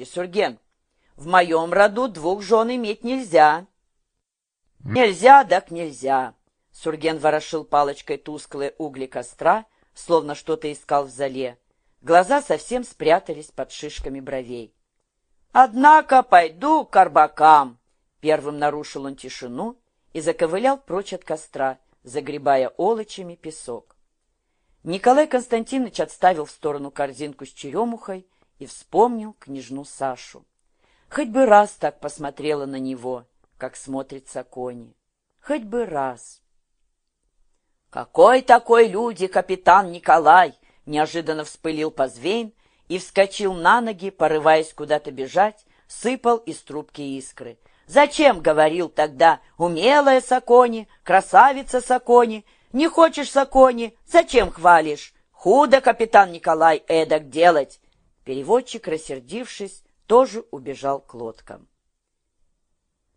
Сурген, в моем роду двух жен иметь нельзя. Нельзя, так нельзя. Сурген ворошил палочкой тусклые угли костра, словно что-то искал в зале. Глаза совсем спрятались под шишками бровей. «Однако пойду к арбакам!» Первым нарушил он тишину и заковылял прочь от костра, загребая олочами песок. Николай Константинович отставил в сторону корзинку с черемухой и вспомнил княжну Сашу. Хоть бы раз так посмотрела на него, как смотрит Сакони. Хоть бы раз. «Какой такой люди, капитан Николай!» Неожиданно вспылил Позвейн и вскочил на ноги, порываясь куда-то бежать, сыпал из трубки искры. «Зачем, — говорил тогда, — умелая Сакони, красавица Сакони? Не хочешь Сакони? Зачем хвалишь? Худо, капитан Николай, эдак делать!» Переводчик, рассердившись, тоже убежал к лодкам.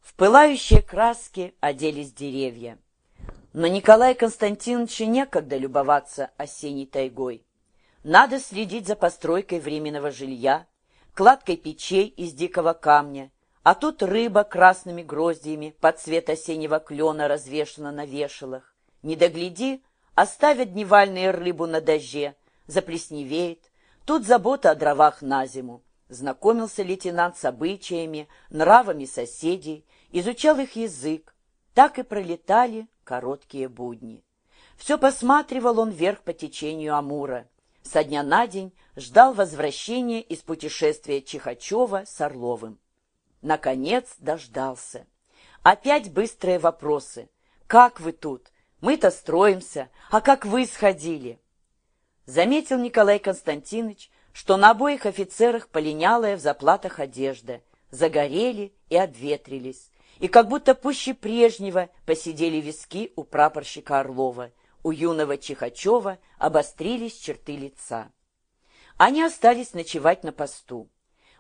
В пылающие краски оделись деревья. Но Николаю Константиновичу некогда любоваться осенней тайгой. Надо следить за постройкой временного жилья, кладкой печей из дикого камня, а тут рыба красными гроздьями под цвет осеннего клена развешана на вешалах. Не догляди, оставят дневальные рыбу на дожде, заплесневеет. Тут забота о дровах на зиму. Знакомился лейтенант с обычаями, нравами соседей, изучал их язык. Так и пролетали короткие будни. Все посматривал он вверх по течению Амура со дня на день ждал возвращения из путешествия Чихачева с Орловым. Наконец дождался. Опять быстрые вопросы. «Как вы тут? Мы-то строимся. А как вы сходили?» Заметил Николай Константинович, что на обоих офицерах полинялая в заплатах одежда, загорели и обветрились, и как будто пуще прежнего посидели виски у прапорщика Орлова – у юного Чихачева обострились черты лица. Они остались ночевать на посту.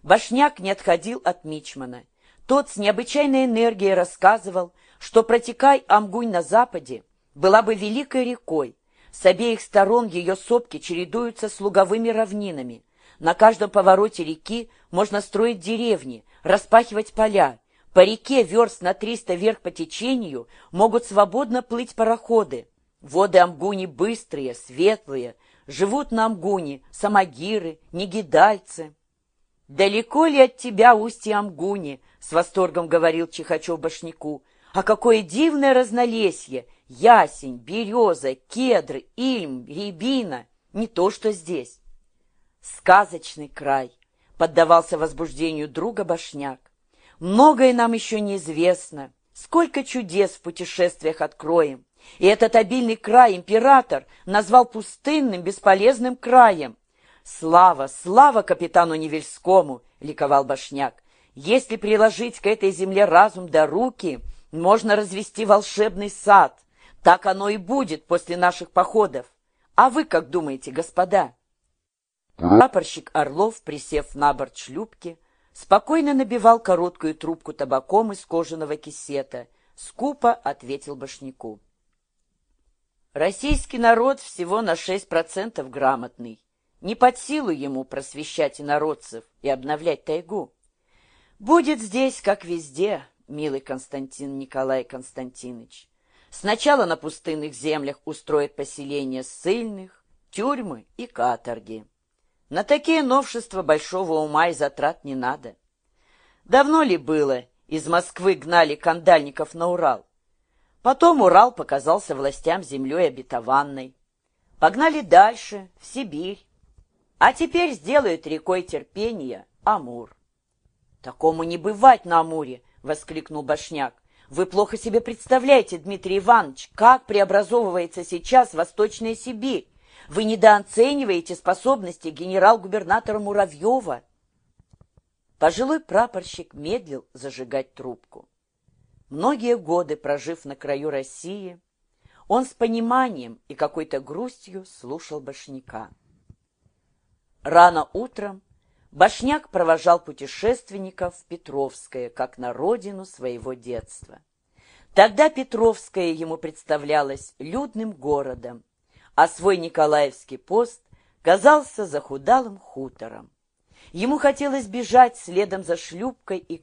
Башняк не отходил от Мичмана. Тот с необычайной энергией рассказывал, что протекай Амгунь на западе была бы великой рекой. С обеих сторон ее сопки чередуются с луговыми равнинами. На каждом повороте реки можно строить деревни, распахивать поля. По реке верст на триста вверх по течению могут свободно плыть пароходы. Воды Амгуни быстрые, светлые, живут на Амгуне самогиры, негидальцы. «Далеко ли от тебя устье Амгуни?» — с восторгом говорил Чихачев башняку. «А какое дивное разнолесье! Ясень, береза, кедр, ильм, рябина! Не то, что здесь!» «Сказочный край!» — поддавался возбуждению друга башняк. «Многое нам еще неизвестно. Сколько чудес в путешествиях откроем! И этот обильный край император назвал пустынным, бесполезным краем. «Слава, слава капитану Невельскому!» — ликовал Башняк. «Если приложить к этой земле разум до руки, можно развести волшебный сад. Так оно и будет после наших походов. А вы как думаете, господа?» Прапорщик Орлов, присев на борт шлюпки, спокойно набивал короткую трубку табаком из кожаного кисета, скупо ответил Башняку. Российский народ всего на 6% грамотный. Не под силу ему просвещать инородцев и обновлять тайгу. Будет здесь, как везде, милый Константин Николай Константинович. Сначала на пустынных землях устроят поселения ссыльных, тюрьмы и каторги. На такие новшества большого ума и затрат не надо. Давно ли было, из Москвы гнали кандальников на Урал? Потом Урал показался властям землей обетованной. Погнали дальше, в Сибирь. А теперь сделают рекой терпения Амур. «Такому не бывать на Амуре!» — воскликнул Башняк. «Вы плохо себе представляете, Дмитрий Иванович, как преобразовывается сейчас Восточная Сибирь. Вы недооцениваете способности генерал-губернатора Муравьева». Пожилой прапорщик медлил зажигать трубку. Многие годы прожив на краю России, он с пониманием и какой-то грустью слушал Башняка. Рано утром Башняк провожал путешественников в Петровское, как на родину своего детства. Тогда Петровское ему представлялось людным городом, а свой Николаевский пост казался захудалым хутором. Ему хотелось бежать следом за шлюпкой и